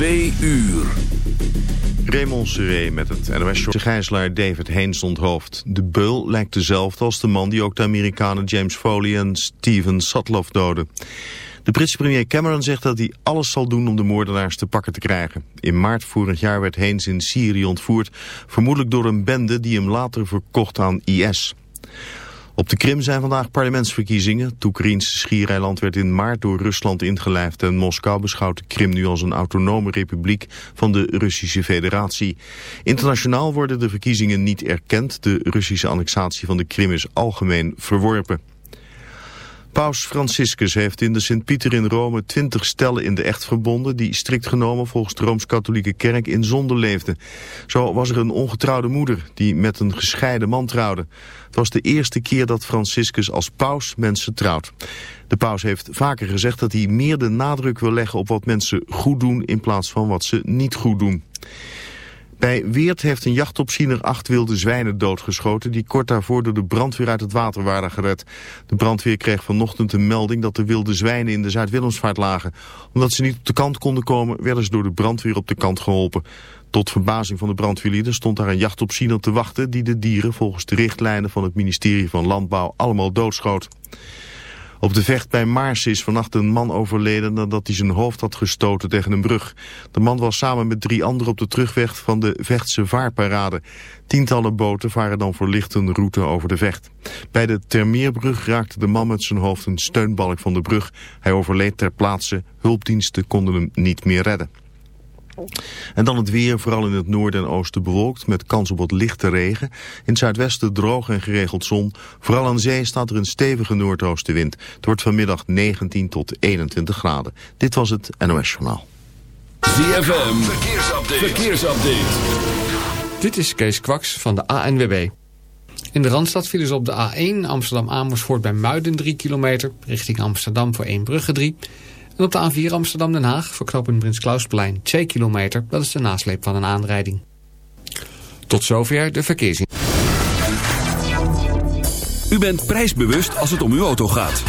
Twee uur. Raymond Seré met het nos De gijzelaar David Haynes onthoofd. De beul lijkt dezelfde als de man die ook de Amerikanen James Foley en Steven Sutcliffe doden. De Britse premier Cameron zegt dat hij alles zal doen om de moordenaars te pakken te krijgen. In maart vorig jaar werd Haynes in Syrië ontvoerd, vermoedelijk door een bende die hem later verkocht aan IS. Op de Krim zijn vandaag parlementsverkiezingen. Het Oekraïnse schiereiland werd in maart door Rusland ingelijfd... en Moskou beschouwt de Krim nu als een autonome republiek van de Russische federatie. Internationaal worden de verkiezingen niet erkend. De Russische annexatie van de Krim is algemeen verworpen. Paus Franciscus heeft in de Sint-Pieter in Rome twintig stellen in de echt verbonden... die strikt genomen volgens de Rooms-Katholieke Kerk in zonde leefden. Zo was er een ongetrouwde moeder die met een gescheiden man trouwde. Het was de eerste keer dat Franciscus als paus mensen trouwt. De paus heeft vaker gezegd dat hij meer de nadruk wil leggen op wat mensen goed doen... in plaats van wat ze niet goed doen. Bij Weert heeft een jachtopziener acht wilde zwijnen doodgeschoten... die kort daarvoor door de brandweer uit het water waren gered. De brandweer kreeg vanochtend een melding dat de wilde zwijnen in de Zuid-Willemsvaart lagen. Omdat ze niet op de kant konden komen, werden ze door de brandweer op de kant geholpen. Tot verbazing van de brandweerlieden stond daar een jachtopziener te wachten... die de dieren volgens de richtlijnen van het ministerie van Landbouw allemaal doodschoot. Op de vecht bij Maars is vannacht een man overleden nadat hij zijn hoofd had gestoten tegen een brug. De man was samen met drie anderen op de terugweg van de Vechtse vaarparade. Tientallen boten varen dan verlicht een route over de vecht. Bij de Termeerbrug raakte de man met zijn hoofd een steunbalk van de brug. Hij overleed ter plaatse. Hulpdiensten konden hem niet meer redden. En dan het weer, vooral in het noorden en oosten bewolkt, met kans op wat lichte regen. In het zuidwesten droog en geregeld zon. Vooral aan zee staat er een stevige noordoostenwind. Het wordt vanmiddag 19 tot 21 graden. Dit was het NOS Journaal. ZFM, verkeersupdate. verkeersupdate. Dit is Kees Kwaks van de ANWB. In de Randstad vielen ze op de A1 Amsterdam-Amersfoort bij Muiden 3 kilometer. Richting Amsterdam voor 1 Brugge 3 en op de A4 Amsterdam-Den Haag voor Prins Klausplein 2 kilometer. Dat is de nasleep van een aanrijding. Tot zover de verkeersin. U bent prijsbewust als het om uw auto gaat.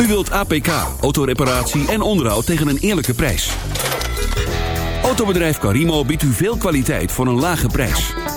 U wilt APK, autoreparatie en onderhoud tegen een eerlijke prijs. Autobedrijf Carimo biedt u veel kwaliteit voor een lage prijs.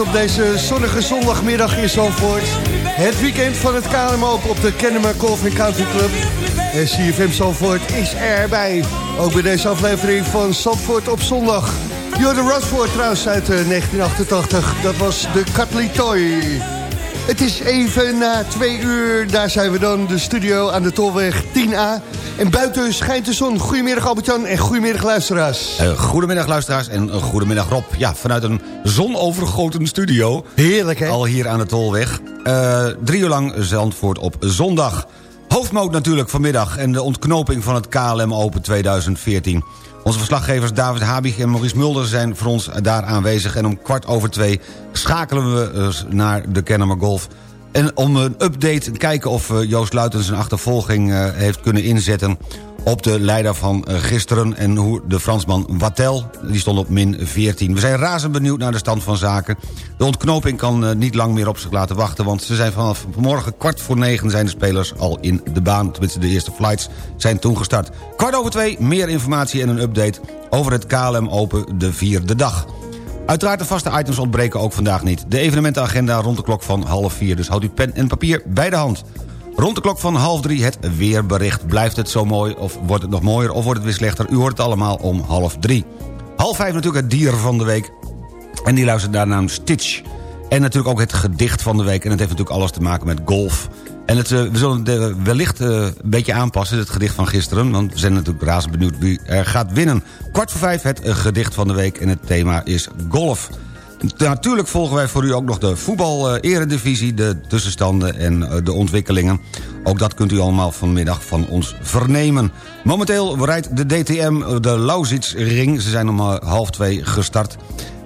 Op deze zonnige zondagmiddag in Zandvoort. Het weekend van het KLM Open op de Kennemer Golf Country Club. En CFM Zandvoort is erbij. Ook bij deze aflevering van Zandvoort op zondag. Jordan Rosford trouwens uit 1988. Dat was de Cutley Toy. Het is even na twee uur. Daar zijn we dan, de studio aan de Tolweg 10A. En buiten schijnt de zon. Goedemiddag Albert-Jan en goedemiddag luisteraars. Uh, goedemiddag luisteraars en uh, goedemiddag Rob. Ja, vanuit een zonovergoten studio. Heerlijk hè? Al hier aan de Tolweg. Uh, drie uur lang Zandvoort op zondag. Hoofdmoot natuurlijk vanmiddag en de ontknoping van het KLM Open 2014. Onze verslaggevers David Habig en Maurice Mulder zijn voor ons daar aanwezig... en om kwart over twee schakelen we naar de Kennemer Golf... En om een update te kijken of Joost Luiten zijn achtervolging heeft kunnen inzetten op de leider van gisteren... en hoe de Fransman Wattel, die stond op min 14. We zijn razend benieuwd naar de stand van zaken. De ontknoping kan niet lang meer op zich laten wachten... want ze zijn vanaf morgen kwart voor negen zijn de spelers al in de baan. Tenminste, de eerste flights zijn toen gestart. Kwart over twee, meer informatie en een update over het KLM Open de vierde dag. Uiteraard de vaste items ontbreken ook vandaag niet. De evenementenagenda rond de klok van half vier. Dus houd uw pen en papier bij de hand. Rond de klok van half drie het weerbericht. Blijft het zo mooi of wordt het nog mooier of wordt het weer slechter? U hoort het allemaal om half drie. Half vijf natuurlijk het dier van de week. En die luistert naar naam Stitch. En natuurlijk ook het gedicht van de week. En het heeft natuurlijk alles te maken met golf. En het, we zullen het wellicht een beetje aanpassen, het gedicht van gisteren. Want we zijn natuurlijk razend benieuwd wie er gaat winnen. Kwart voor vijf het gedicht van de week en het thema is golf. Natuurlijk volgen wij voor u ook nog de voetbal-eredivisie... de tussenstanden en de ontwikkelingen. Ook dat kunt u allemaal vanmiddag van ons vernemen. Momenteel rijdt de DTM de Lausitz-ring. Ze zijn om half twee gestart.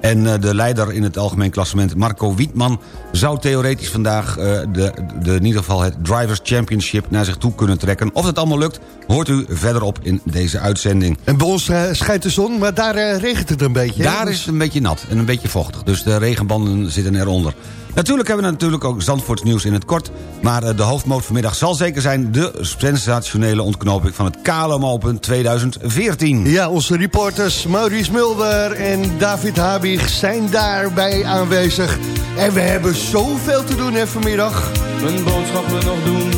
En de leider in het algemeen klassement, Marco Wietman... zou theoretisch vandaag de, de, in ieder geval het Drivers Championship naar zich toe kunnen trekken. Of het allemaal lukt, hoort u verderop in deze uitzending. En bij ons uh, schijnt de zon, maar daar uh, regent het een beetje. Daar is het een beetje nat en een beetje vochtig. Dus de regenbanden zitten eronder. Natuurlijk hebben we natuurlijk ook Zandvoorts nieuws in het kort... maar de hoofdmoot vanmiddag zal zeker zijn... de sensationele ontknoping van het KLM Open 2014. Ja, onze reporters Maurice Mulder en David Habig zijn daarbij aanwezig. En we hebben zoveel te doen hè, vanmiddag. Mijn boodschappen nog doen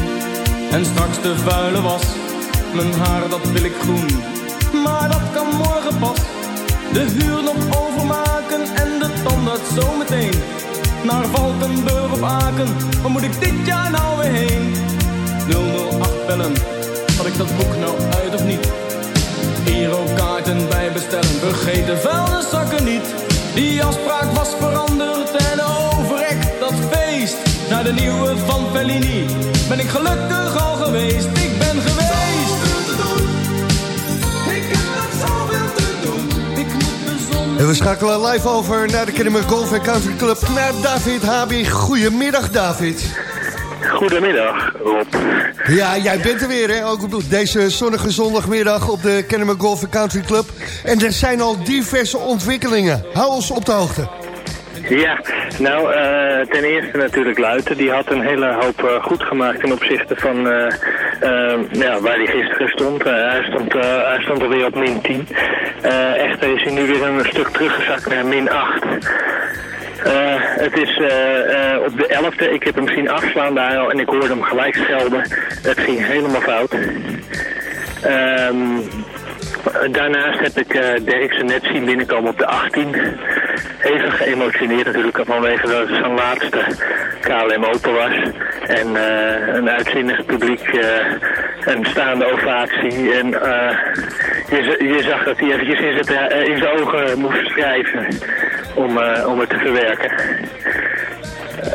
en straks de vuile was. Mijn haar dat wil ik groen, maar dat kan morgen pas. De huur nog overmaken en de tandarts zometeen naar Valkenburg op Aken. Waar moet ik dit jaar nou weer heen? 008 bellen, had ik dat boek nou uit of niet? Aerokaarten bij bestellen, vergeet de vuilniszakken niet. Die afspraak was veranderd en overrekt dat feest. Naar de nieuwe van Fellini ben ik gelukkig al geweest. We schakelen live over naar de Kennemer Golf Country Club. Naar David Habig. Goedemiddag David. Goedemiddag, Rob. Ja, jij bent er weer, hè? Ook op deze zonnige zondagmiddag op de Kennemer Golf Country Club. En er zijn al diverse ontwikkelingen. Hou ons op de hoogte. Ja, nou, uh, ten eerste natuurlijk Luiten. Die had een hele hoop uh, goed gemaakt ten opzichte van uh, ja, waar hij gisteren stond. hij, stond hij stond alweer op min 10. echter is hij nu weer een stuk teruggezakt naar min 8. Uh, het is op de 11e. Ik heb hem zien afslaan daar al en ik hoorde hem gelijk schelden. Het ging helemaal fout. Um, daarnaast heb ik Derksen net zien binnenkomen op de 18. Even geëmotioneerd natuurlijk vanwege dat het zijn laatste KLM Open was. En een uitzinnig publiek, een staande ovatie. En je, je, zag dat hij eventjes in zijn, in zijn ogen moest schrijven om, uh, om het te verwerken.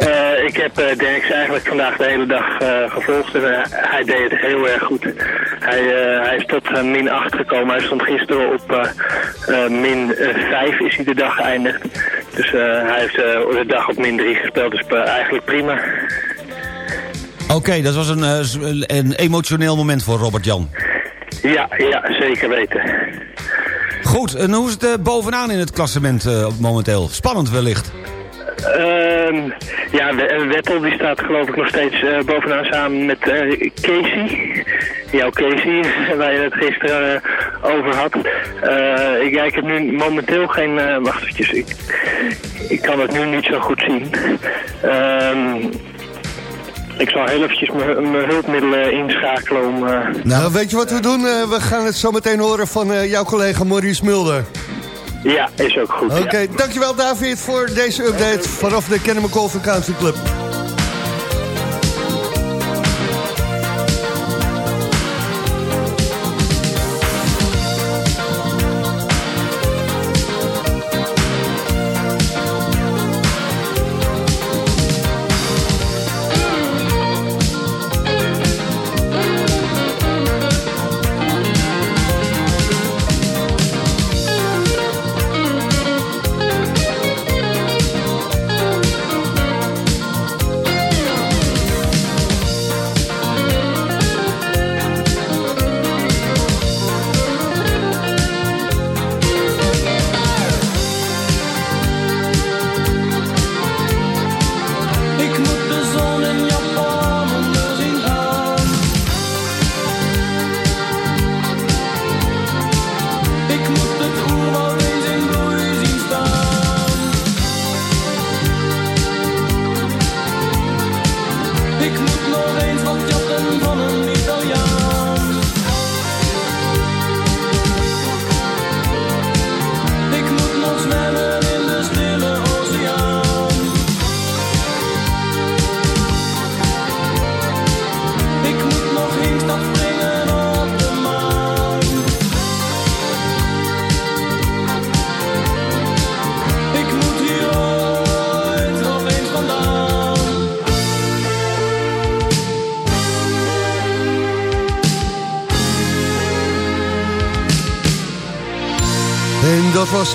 Uh, ik heb uh, Derks eigenlijk vandaag de hele dag uh, gevolgd en hij deed het heel erg goed. Hij, hij is tot min 8 gekomen. Hij stond gisteren op min 5 is hij de dag geëindigd. Dus hij heeft de dag op min 3 gespeeld, dus eigenlijk prima. Oké, okay, dat was een, een emotioneel moment voor Robert Jan. Ja, ja, zeker weten. Goed, en hoe is het bovenaan in het klassement momenteel? Spannend wellicht. Uh, ja, Wettel die staat geloof ik nog steeds uh, bovenaan samen met Casey. jouw Casey, waar je het gisteren eh, over had. ik, ja, ik heb nu momenteel geen... Uh, wacht ik, ik kan het nu niet zo goed zien. Ehm, ik zal heel eventjes mijn hulpmiddelen inschakelen om... Nou, weet je wat we doen? we gaan het zo meteen horen van jouw collega Maurice Mulder. Ja, is ook goed. Oké, dankjewel David voor deze update vanaf de Kennemer Golf Country Club.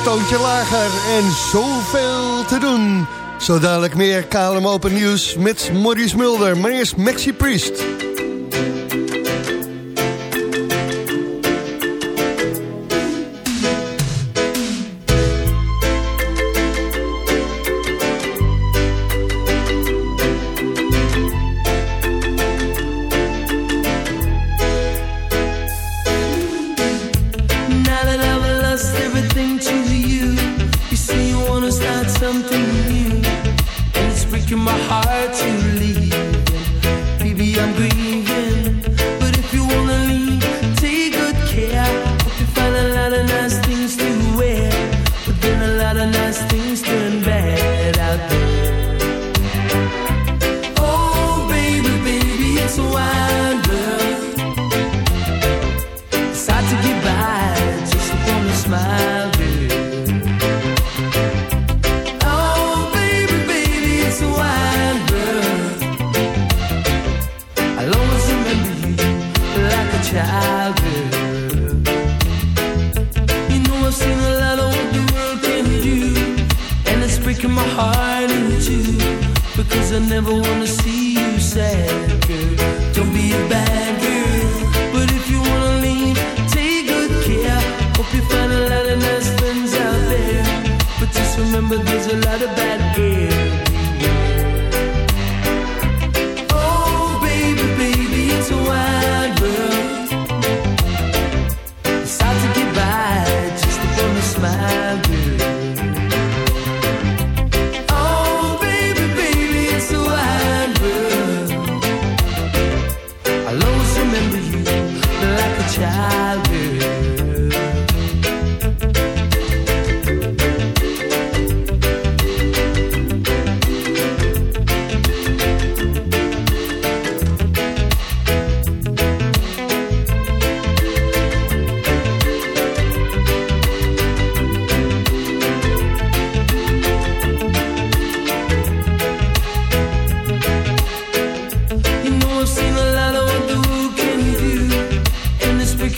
Toontje lager en zoveel te doen. Zo dadelijk meer KLM Open Nieuws met Maurice Mulder. Maar eerst Maxi Priest. my heart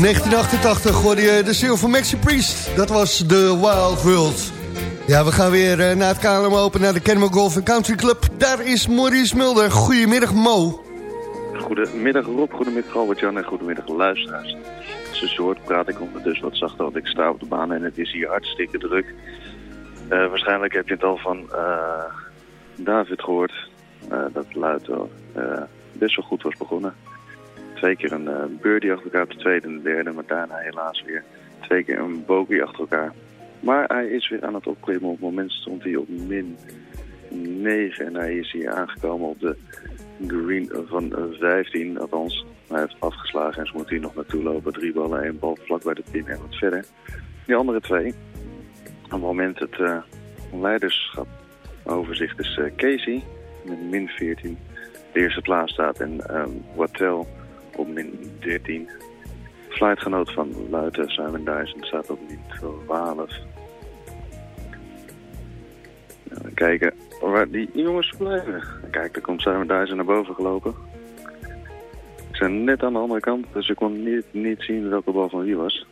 1988 hoorde je de Silver Maxi Priest. Dat was The Wild World. Ja, we gaan weer eh, naar het KLM Open, naar de Kennemer Golf Country Club. Daar is Maurice Mulder. Goedemiddag, Mo. Goedemiddag Rob, goedemiddag Albert-Jan en goedemiddag luisteraars. Zijn soort praat ik ondertussen wat zachter, want ik sta op de baan en het is hier hartstikke druk. Eh, waarschijnlijk heb je het al van eh, David gehoord, eh, dat Luid best wel goed was begonnen. Twee keer een eh, birdie achter elkaar op de tweede en de derde, maar daarna helaas weer twee keer een bogey achter elkaar. Maar hij is weer aan het opklimmen. Op het moment stond hij op min 9 en hij is hier aangekomen op de green van eh, 15. Althans, hij heeft afgeslagen en ze moet hier nog naartoe lopen. Drie ballen, één bal vlak bij de pin en wat verder. Die andere twee. Op het moment het eh, leiderschap overzicht is eh, Casey met min 14. De eerste plaats staat en ehm Wattel min 13. Flightgenoot van Luiten, Simon Dyson, staat op min 12. Nou, kijken waar die jongens blijven. Kijk, daar komt Simon Dyson naar boven gelopen. Ik zijn net aan de andere kant, dus ik kon niet, niet zien welke bal van wie was.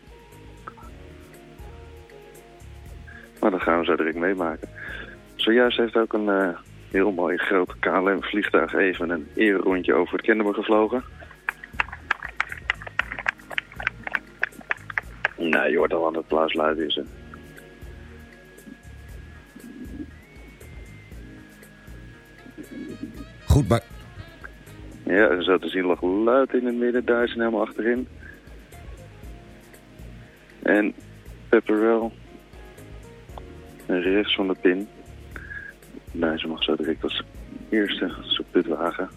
Maar dat gaan we zo direct meemaken. Zojuist heeft ook een eh, heel mooi groot KLM-vliegtuig even een eerrondje over het Kennemer gevlogen. Hoort al aan het applaus luid is. Goed, maar Ja, en zo te zien lag luid in het midden, Dyson helemaal achterin. En Pepperell rechts van de pin. Dyson mag zo direct als eerste zijn put wagen.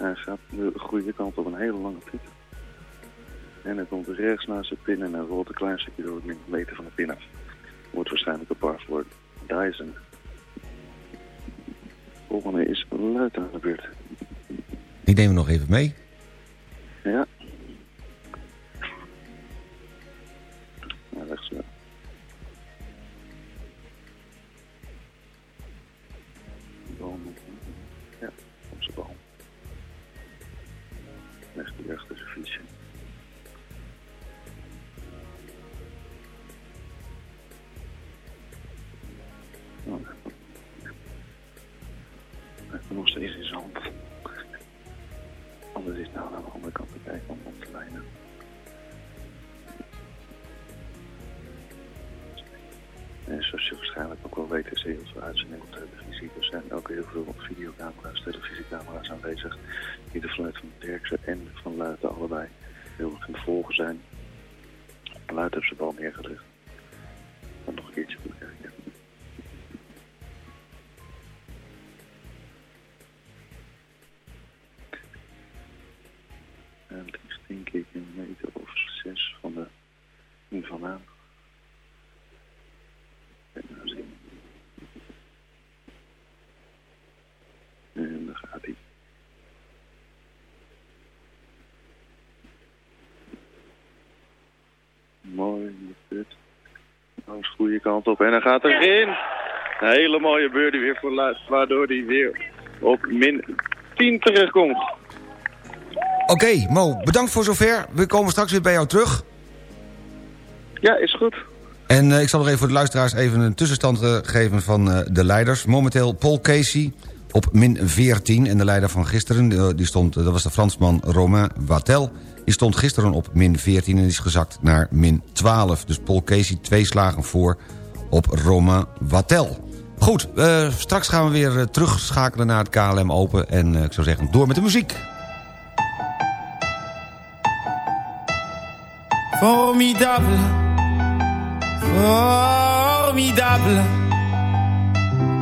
Hij gaat de goede kant op een hele lange pit. En hij komt rechts naast zijn pin en hij rolt een klein stukje door een meter van de pin af. Wordt waarschijnlijk een par voor Dyson. Volgende is Luid aan de beurt. die nemen we nog even mee. Ja, Mooi, put. Nou, is de goede kant op. En hij gaat erin. Een hele mooie birdie weer voor Luid, waardoor hij weer op min 10 terechtkomt. Oké, Mo, bedankt voor zover. We komen straks weer bij jou terug. Ja, is goed. En eh, ik zal nog even voor de luisteraars even een tussenstand eh, geven van eh, de leiders. Momenteel Paul Casey op min 14. En de leider van gisteren, eh, die stond, dat was de Fransman Romain Wattel... die stond gisteren op min 14 en is gezakt naar min 12. Dus Paul Casey twee slagen voor op Romain Wattel. Goed, eh, straks gaan we weer eh, terugschakelen naar het KLM Open. En eh, ik zou zeggen, door met de muziek. Formidable, formidable.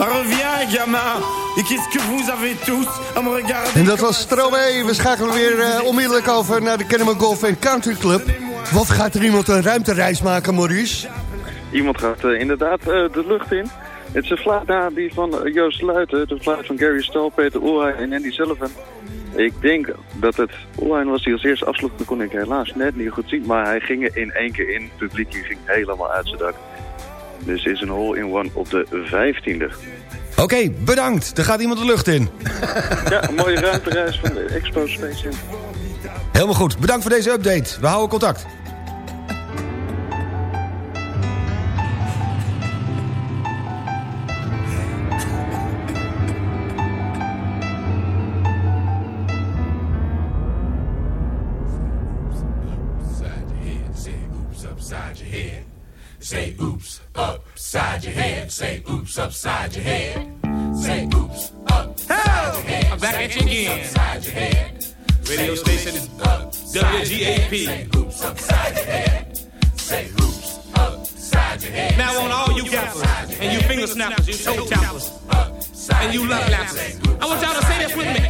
Reviens, gamin. Et qu'est-ce que vous avez tous à me regarder En dat was Stromae. We schakelen weer eh, onmiddellijk over naar de Kennemer Golf Country Club. Wat gaat er iemand een ruimtereis maken, Maurice? Iemand gaat eh, inderdaad eh, de lucht in. Het is een fluit na die van Joost Luiten, de fluit van Gary Stahl, Peter Oelheim en Andy Sullivan. Ik denk dat het Oelheim was die als eerste afsloeg, dat kon ik helaas net niet goed zien. Maar hij ging er in één keer in, het publiek ging helemaal uit zijn dak. Dus is een hole-in-one op de 15e. Oké, bedankt. Er gaat iemand de lucht in. Ja, een mooie ruimtereis van de Expo Space. Helemaal goed. Bedankt voor deze update. We houden contact. Oops upside your head. Say oops upside your head. I'm back at you again. upside your head. Radio station oops head. WGAP. Say oops upside your head. Say oops upside your head. Now on all you gappers and you finger snappers, you toe tappers, and you love lappers. I want y'all to say this with me.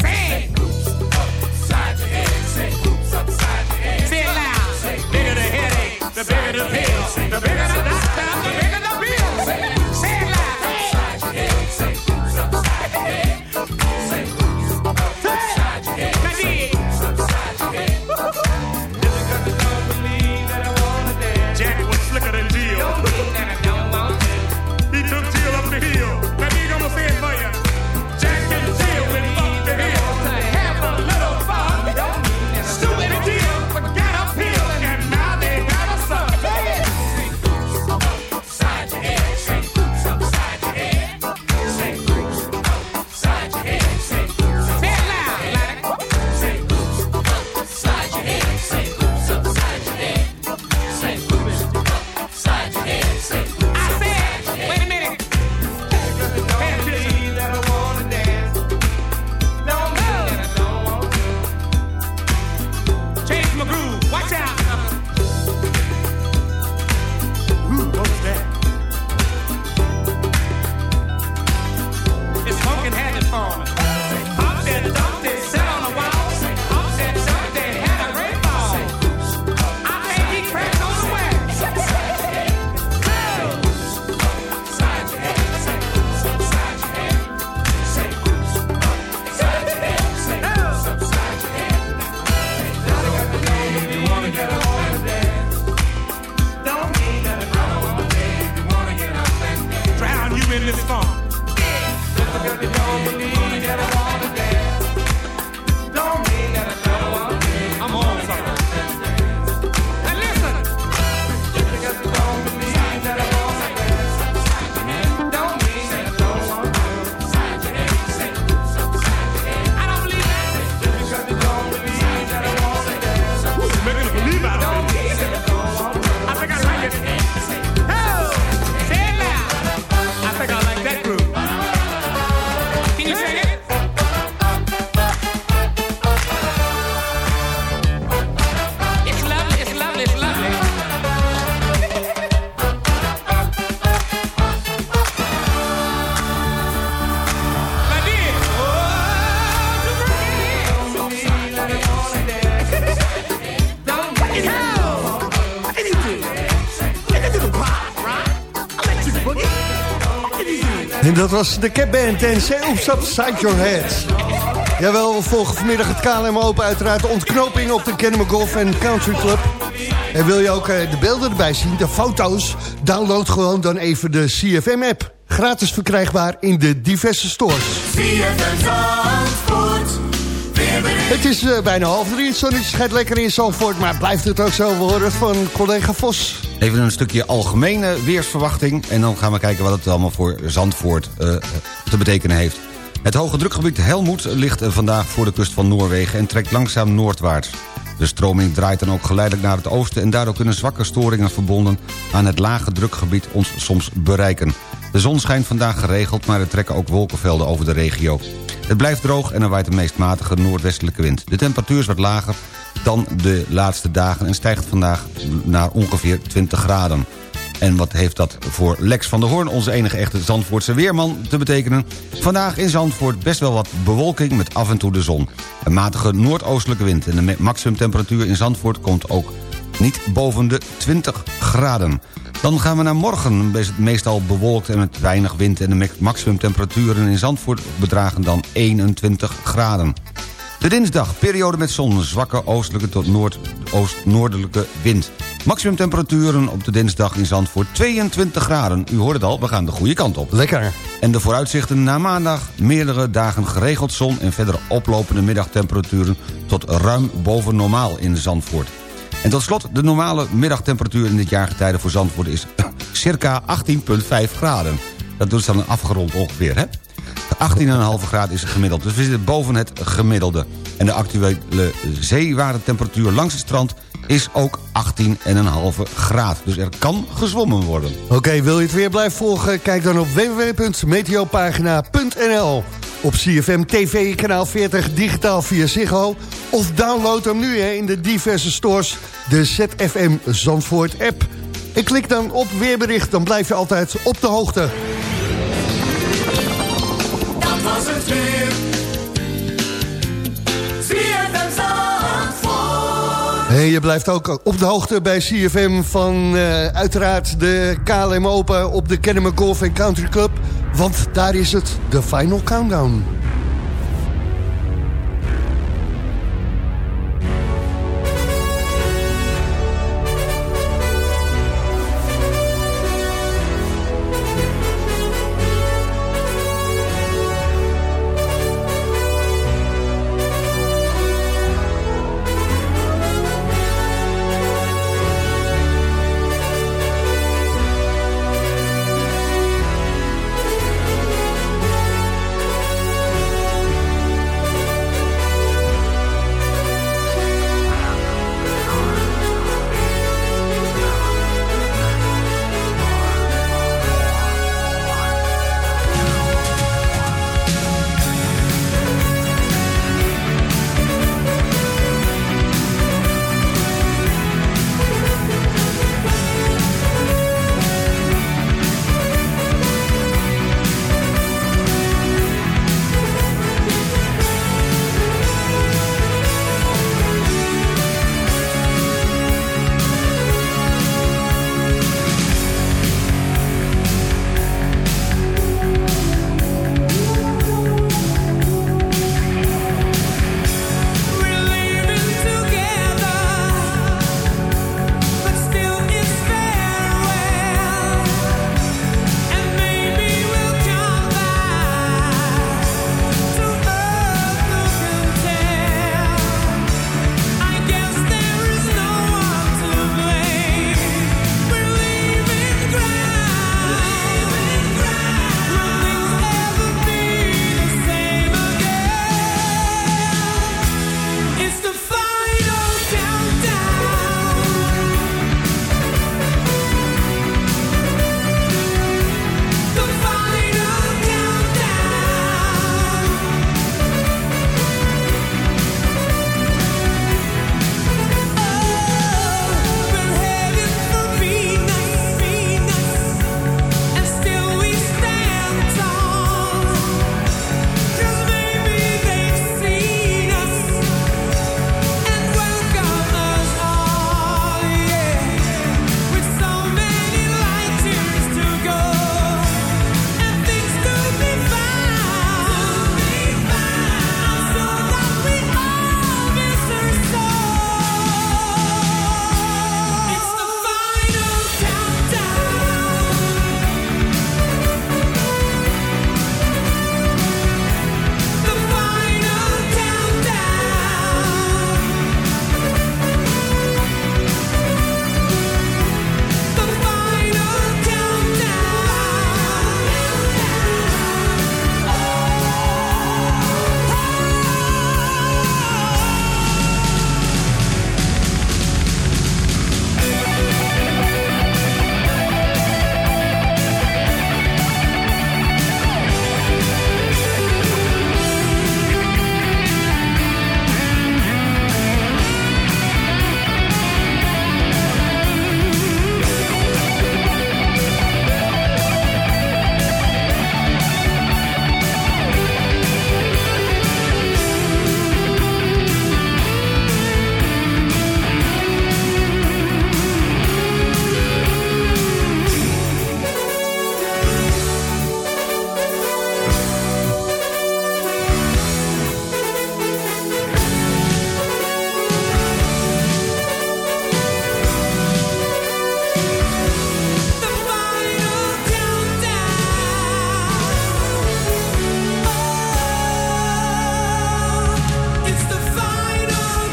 Say it. Upside your head. Say oops upside your head. Say it loud. Bigger the headache, the bigger the the bigger the doctor, was de Cap Band en Say Oops Upside Your Head. Jawel, we volgen vanmiddag het KLM Open uiteraard de ontknoping op de Kennemer Golf Country Club. En wil je ook eh, de beelden erbij zien, de foto's? Download gewoon dan even de CFM-app. Gratis verkrijgbaar in de diverse stores. Het is uh, bijna half drie, het zonnetje schijnt lekker in Zandvoort... maar blijft het ook zo, we van collega Vos. Even een stukje algemene weersverwachting... en dan gaan we kijken wat het allemaal voor Zandvoort uh, te betekenen heeft. Het hoge drukgebied Helmoet ligt vandaag voor de kust van Noorwegen... en trekt langzaam noordwaarts. De stroming draait dan ook geleidelijk naar het oosten... en daardoor kunnen zwakke storingen verbonden aan het lage drukgebied ons soms bereiken. De zon schijnt vandaag geregeld, maar er trekken ook wolkenvelden over de regio. Het blijft droog en er waait de meest matige noordwestelijke wind. De temperatuur is wat lager dan de laatste dagen... en stijgt vandaag naar ongeveer 20 graden. En wat heeft dat voor Lex van der Hoorn, onze enige echte Zandvoortse weerman, te betekenen? Vandaag in Zandvoort best wel wat bewolking met af en toe de zon. Een matige noordoostelijke wind en de maximumtemperatuur in Zandvoort komt ook niet boven de 20 graden. Dan gaan we naar morgen. Meestal bewolkt en met weinig wind... en de maximumtemperaturen in Zandvoort bedragen dan 21 graden. De dinsdag, periode met zon, zwakke oostelijke tot noordoost-noordelijke wind. Maximumtemperaturen op de dinsdag in Zandvoort 22 graden. U hoort het al, we gaan de goede kant op. Lekker. En de vooruitzichten na maandag, meerdere dagen geregeld zon... en verder oplopende middagtemperaturen tot ruim boven normaal in Zandvoort. En tot slot, de normale middagtemperatuur in dit jaargetijde voor Zandvoort is circa 18,5 graden. Dat is dan afgerond ongeveer, hè? 18,5 graden is gemiddeld, dus we zitten boven het gemiddelde. En de actuele zeewatertemperatuur langs het strand is ook 18,5 graden. Dus er kan gezwommen worden. Oké, wil je het weer blijven volgen? Kijk dan op www.meteopagina.nl Op CFM TV kanaal 40 digitaal via Ziggo. Of download hem nu hè, in de diverse stores, de ZFM Zandvoort app. En klik dan op weerbericht, dan blijf je altijd op de hoogte. Je blijft ook op de hoogte bij CFM van uh, uiteraard de KLM Open op de Kennemer Golf Country Club. Want daar is het, de final countdown.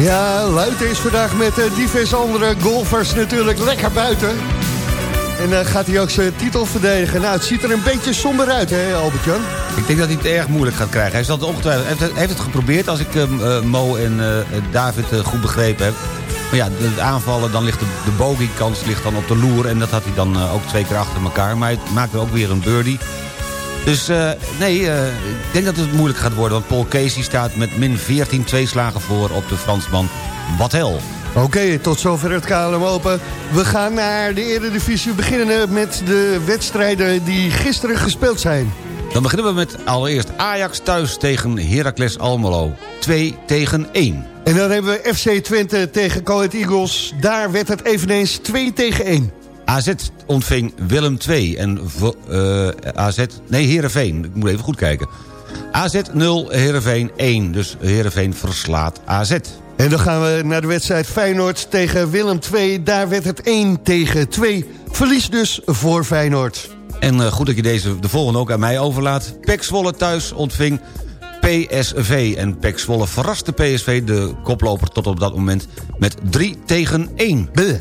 Ja, Luiten is vandaag met uh, diverse andere golfers natuurlijk lekker buiten. En dan uh, gaat hij ook zijn titel verdedigen. Nou, het ziet er een beetje somber uit, hè, Albert-Jan? Ik denk dat hij het erg moeilijk gaat krijgen. Hij, zal het ongetwijfeld, heeft, het, heeft het geprobeerd, als ik uh, Mo en David goed begrepen heb. Maar ja, het aanvallen, dan ligt de, de bogey-kans ligt dan op de loer. En dat had hij dan ook twee keer achter elkaar. Maar hij maakte ook weer een birdie. Dus uh, nee, uh, ik denk dat het moeilijk gaat worden. Want Paul Casey staat met min 14 twee slagen voor op de Fransman Wattel. Oké, okay, tot zover het KLM Open. We gaan naar de Eredivisie. We beginnen met de wedstrijden die gisteren gespeeld zijn. Dan beginnen we met allereerst Ajax thuis tegen Heracles Almelo. 2 tegen 1. En dan hebben we FC Twente tegen Coet Eagles. Daar werd het eveneens 2 tegen 1. AZ ontving Willem 2 en uh, AZ... Nee, Heerenveen. Ik moet even goed kijken. AZ 0, Heerenveen 1. Dus Heerenveen verslaat AZ. En dan gaan we naar de wedstrijd Feyenoord tegen Willem 2. Daar werd het 1 tegen 2. Verlies dus voor Feyenoord. En uh, goed dat je deze, de volgende ook aan mij overlaat. Pek Zwolle thuis ontving PSV. En Pek Zwolle verraste PSV, de koploper tot op dat moment, met 3 tegen 1. Bleh.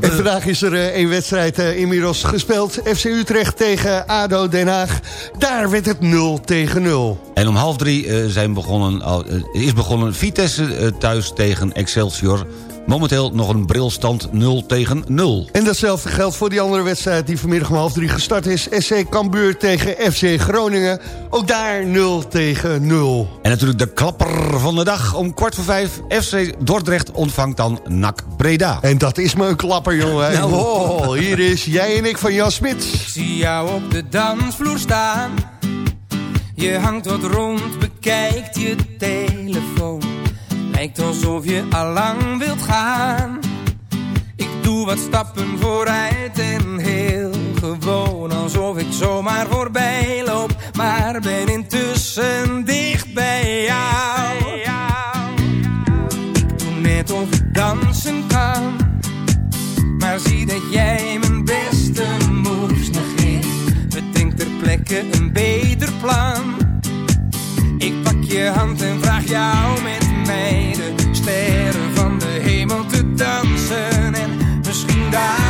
En vandaag is er uh, één wedstrijd uh, inmiddels gespeeld. FC Utrecht tegen ADO Den Haag. Daar werd het 0 tegen 0. En om half drie uh, zijn begonnen, is begonnen Vitesse thuis tegen Excelsior. Momenteel nog een brilstand 0 tegen 0. En datzelfde geldt voor die andere wedstrijd die vanmiddag om half drie gestart is. SC Cambuur tegen FC Groningen. Ook daar 0 tegen 0. En natuurlijk de klapper van de dag om kwart voor vijf. FC Dordrecht ontvangt dan NAC Breda. En dat is me een klapper, jongen. Nou. Oh, hier is jij en ik van Jan Smit. Ik zie jou op de dansvloer staan. Je hangt wat rond, bekijkt je telefoon. Lijkt alsof je allang wilt gaan. Ik doe wat stappen vooruit en heel gewoon. Alsof ik zomaar voorbij loop. Maar ben intussen dicht bij jou. Ik doe net of ik dansen kan. Maar zie dat jij mijn beste moves negeert. Bedenk ter plekke een beter plan. Ik pak je hand en vraag jou met de sterren van de hemel te dansen. En misschien daarna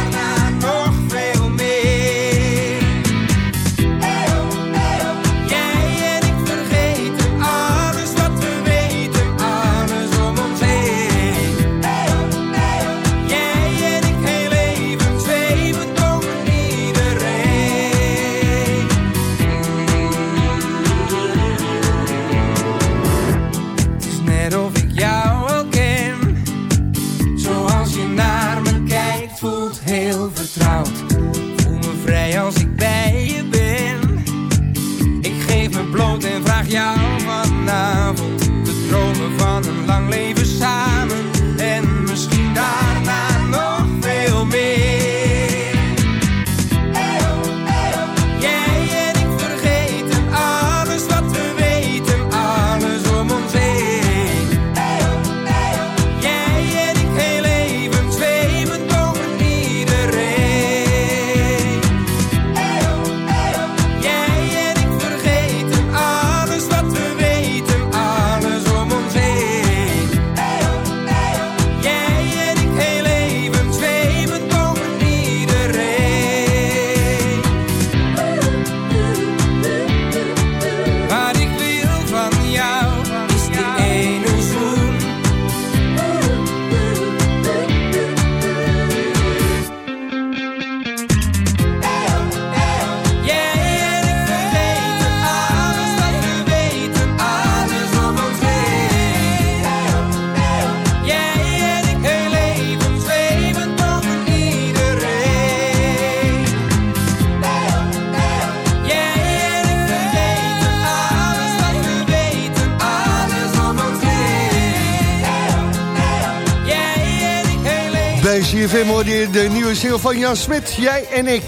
De nieuwe single van Jan Smit. Jij en ik.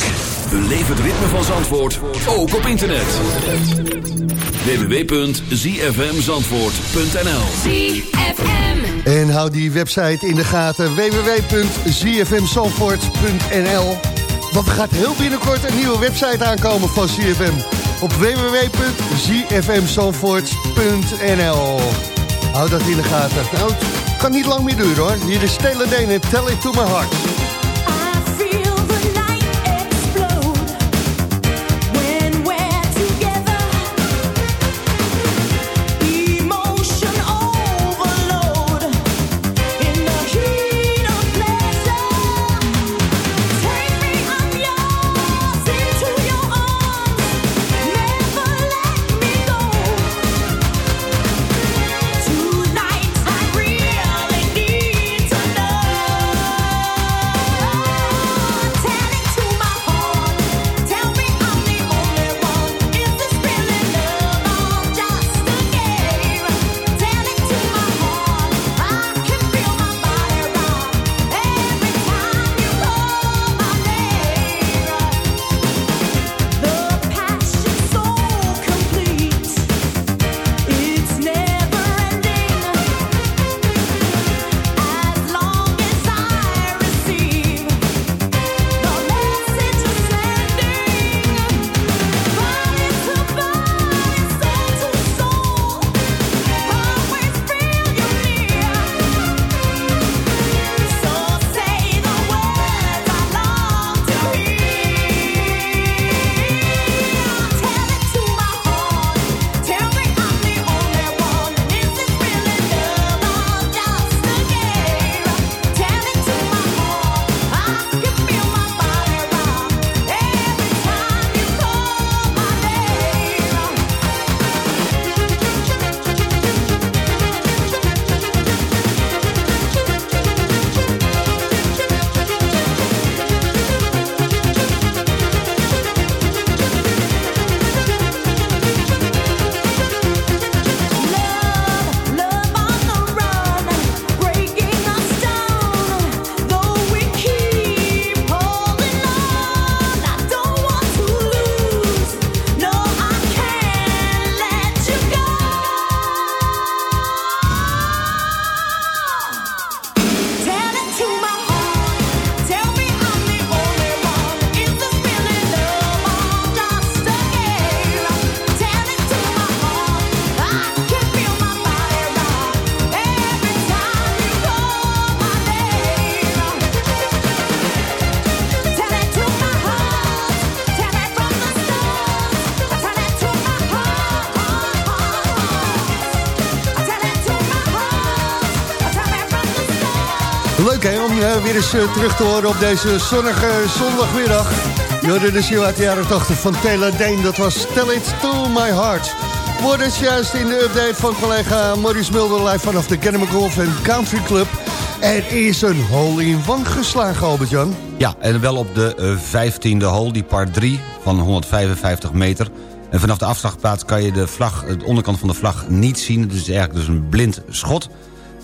Beleef het ritme van Zandvoort, ook op internet. www.zfmzandvoort.nl ZFM. En hou die website in de gaten. www.zfmzandvoort.nl Want er gaat heel binnenkort een nieuwe website aankomen van CFM. Op www.zfmzandvoort.nl Hou dat in de gaten. Nou, Kan niet lang meer duren hoor. Hier is Taylor Dane en Tell It To My Heart. Weer uh, terug te horen op deze zonnige zondagmiddag. Jorden de Ziel uit de jaren 80 van Taylor Dane, dat was Tell It To My Heart. Worden het juist in de update van collega Maurice Mulder live vanaf de Kennemer Golf Country Club. Er is een hole in one geslagen, Albert-Jan. Ja, en wel op de uh, 15e hole, die par 3 van 155 meter. En vanaf de afslagplaats kan je de, vlag, de onderkant van de vlag niet zien. Is eigenlijk dus een blind schot.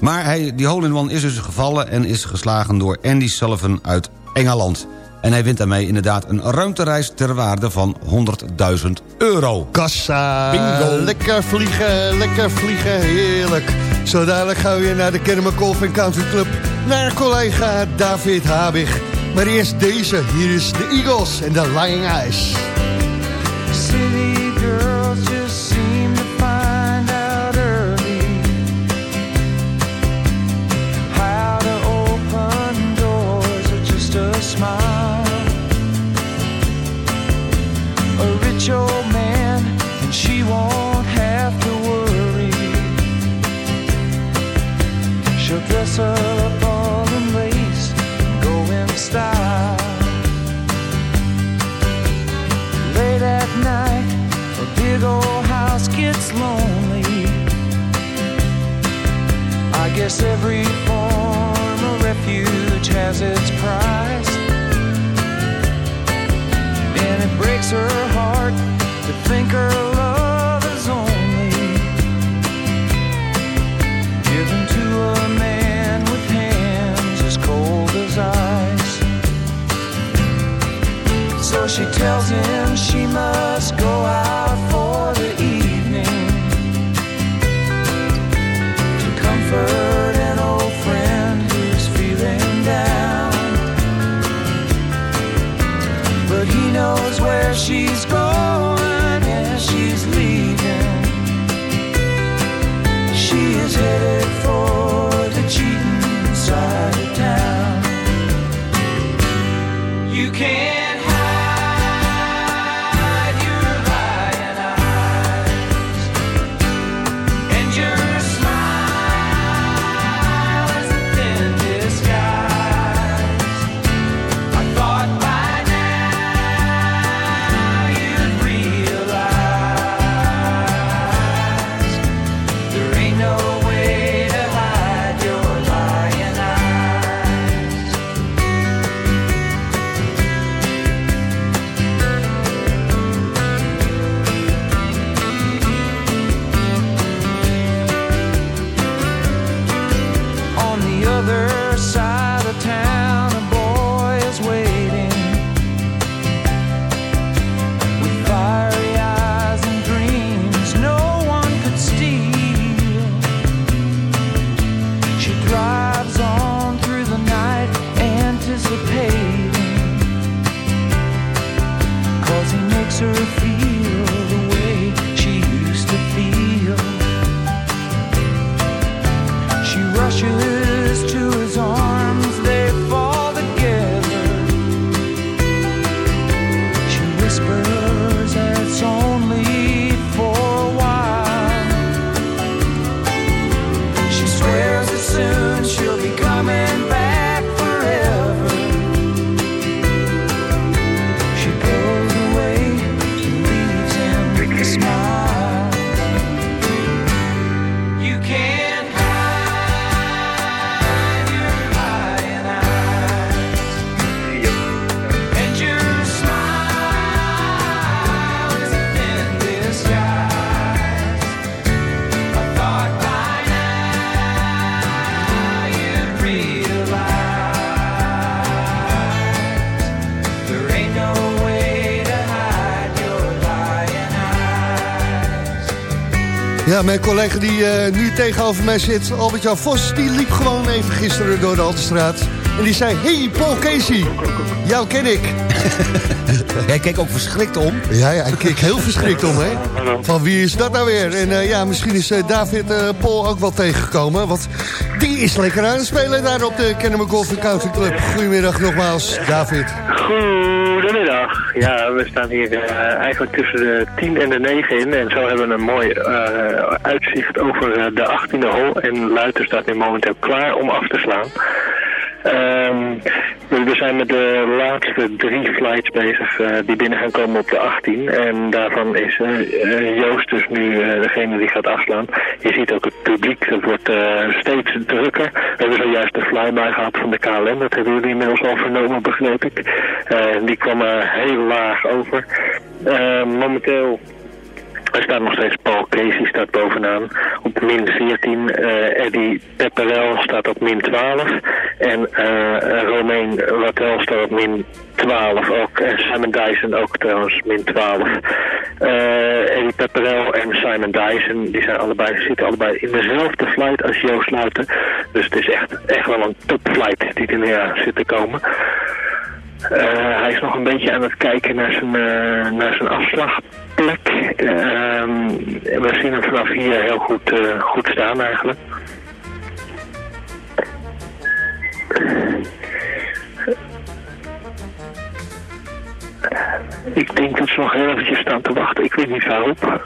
Maar hij, die hole-in-one is dus gevallen en is geslagen door Andy Sullivan uit Engeland. En hij wint daarmee inderdaad een ruimtereis ter waarde van 100.000 euro. Kassa! Bingo! Lekker vliegen, lekker vliegen, heerlijk. Zo dadelijk gaan we weer naar de Kennemer Golf Country Club... naar collega David Habig. Maar eerst deze, hier is de Eagles en de Lying Eyes. City girls just old man, and she won't have to worry. She'll dress up all in lace, and go in style. Late at night, a big old house gets lonely. I guess every Ja, mijn collega die eh, nu tegenover mij zit, Albert-Jan Vos... die liep gewoon even gisteren door de Altenstraat. En die zei, hey Paul Casey, jou ken ik. Jij keek ook verschrikt om. Ja, ja, hij keek heel verschrikt om, hè. Van wie is dat nou weer? En eh, ja, misschien is eh, David eh, Paul ook wel tegengekomen. Want die is lekker aan het spelen daar op de Kennemer Golf Country Club. Goedemiddag nogmaals, David. Goedemiddag. Ja, we staan hier eh, eigenlijk tussen de 10 en de 9 in. En zo hebben we een mooi eh, uitzicht over eh, de 18e hol. En Luiten staat nu momenteel klaar om af te slaan. Ehm, we zijn met de laatste drie flights bezig eh, die binnen gaan komen op de 18. En daarvan is eh, eh, Joost dus nu degene die gaat afslaan. Je ziet ook het publiek, dat wordt steeds drukker. We hebben zojuist de flyby gehad van de KLM. Dat hebben jullie inmiddels al vernomen, begreep ik. Die kwam heel laag over. Momenteel er staat nog steeds Paul Casey staat bovenaan op min 14. eh Eddie Pepperel staat op min 12. En eh Romain Wattel staat op min 12 ook. En Simon Dyson ook trouwens min 12. Eh Eddie Pepperel en Simon Dyson die zijn allebei, zitten allebei in dezelfde flight als Joost Luiten. Dus het is echt, echt wel een topflight die er aan zit te komen. Eh, hij is nog een beetje aan het kijken naar zijn, eh, naar zijn afslagplek. Ehm, we zien hem vanaf hier heel goed, eh, goed staan eigenlijk. Ik denk dat ze nog heel eventjes staan te wachten. Ik weet niet waarop.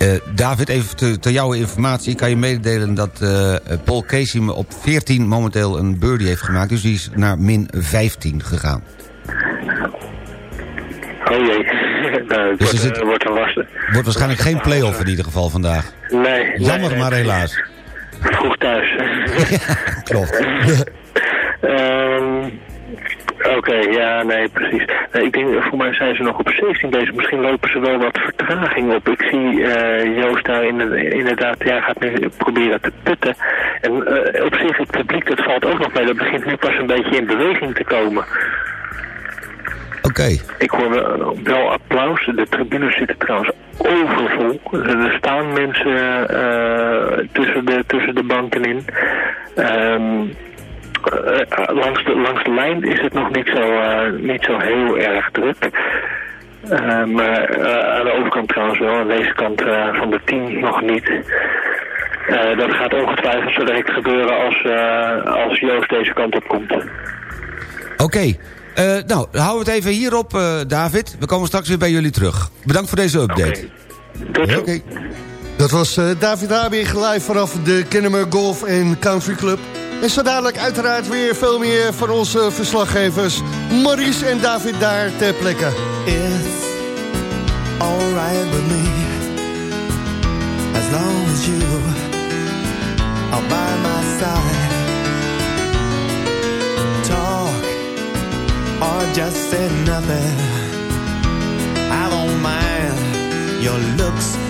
Eh, David, even te, ter jouw informatie. Ik kan je mededelen dat eh, Paul Casey me op 14 momenteel een birdie heeft gemaakt. Dus die is naar min 15 gegaan. Oh jee. nou, Dus er wordt, wordt een lastig. Wordt waarschijnlijk geen play-off in ieder geval vandaag. Nee. Jammer, nee, maar nee. helaas. Vroeg thuis. Klopt. Ehm, Oké, ja, nee, precies. Nee, ik denk, voor mij zijn ze nog op 17 bezig. Misschien lopen ze wel wat vertraging op. Ik zie eh, Joost daar in- inderdaad, ja, gaat nu proberen te putten. En eh, op zich, het publiek, dat valt ook nog mee. Dat begint nu pas een beetje in beweging te komen. Oké. Ik hoor wel, wel applaus. De tribunes zitten trouwens overvol. Er staan mensen eh, tussen, de, tussen de banken in. Ehm, eh, langs, de, langs de lijn is het nog niet zo, eh, niet zo heel erg druk. Eh, maar eh, aan de overkant trouwens wel. Aan deze kant eh, van de 10 nog niet. Eh, dat gaat ongetwijfeld zo direct gebeuren als, eh, als Joost deze kant op komt. Oké. Eh, nou, houden we het even hierop, eh, David. We komen straks weer bij jullie terug. Bedankt voor deze update. Oké. Dat was eh, David Habig live vanaf de Kennemer Golf Country Club. En zo dadelijk uiteraard weer veel meer van onze verslaggevers... Maurice en David daar ter plekke. It's alright with me as long as you are by my side. Talk or just say nothing. I don't mind Your looks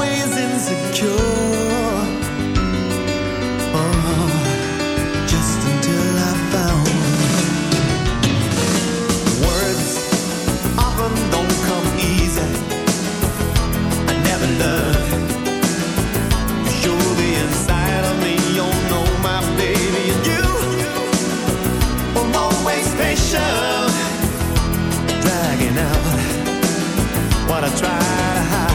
always dragging out what I try to hide.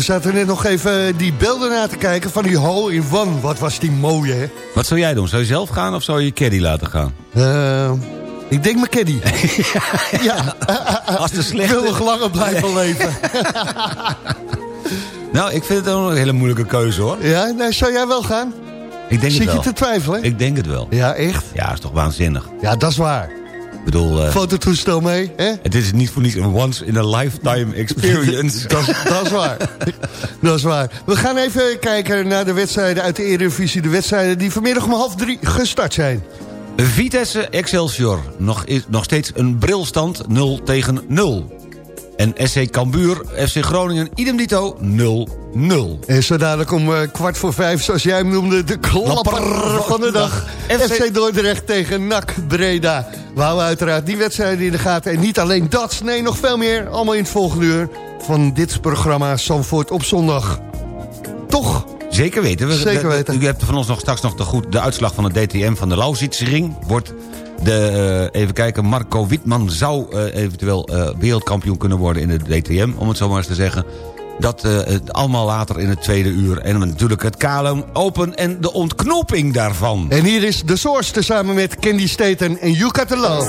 We zaten net nog even die beelden na te kijken van die hole in one. Wat was die mooi, hè? Wat zou jij doen? Zou je zelf gaan of zou je je caddy laten gaan? Eh, ik denk mijn caddy. ja. Als de slechte... Ik wil nog langer blijven leven. Nou, ik vind het ook een hele moeilijke keuze, hoor. Ja, nou, zou jij wel gaan? Ik denk Zit het wel. je te twijfelen? Ik denk het wel. Ja, echt? Ja, is toch waanzinnig. Ja, dat is waar. Ik bedoel... eh, Fototoestel mee, hè? het is niet voor niets een once in a lifetime experience. dat, is- dat is waar. dat is waar. We gaan even kijken naar de wedstrijden uit de Eredivisie. De wedstrijden die vanmiddag om half drie gestart zijn. Vitesse Excelsior. Nog, is, nog steeds een brilstand 0 tegen 0. En SC Cambuur, FC Groningen, idem dito 0-0. En zo dadelijk om eh, kwart voor vijf, zoals jij hem noemde, de klapper van de dag. FC Dordrecht tegen NAC Breda. We houden uiteraard die wedstrijden in de gaten. En niet alleen dat, nee, nog veel meer. Allemaal in het volgende uur van dit programma Zandvoort op zondag. Toch? Zeker weten. We, Zeker weten. U hebt van ons nog straks nog de, goed, de uitslag van de DTM van de Lausitzring. Wordt de, eh, even kijken, Marco Witman zou eh, eventueel wereldkampioen kunnen worden in de DTM, om het zo maar eens te zeggen. Dat uh, allemaal later in het tweede uur. En natuurlijk het kalum Open en de ontknoping daarvan. En hier is de Source tezamen met Candy Staten en You Got The Love.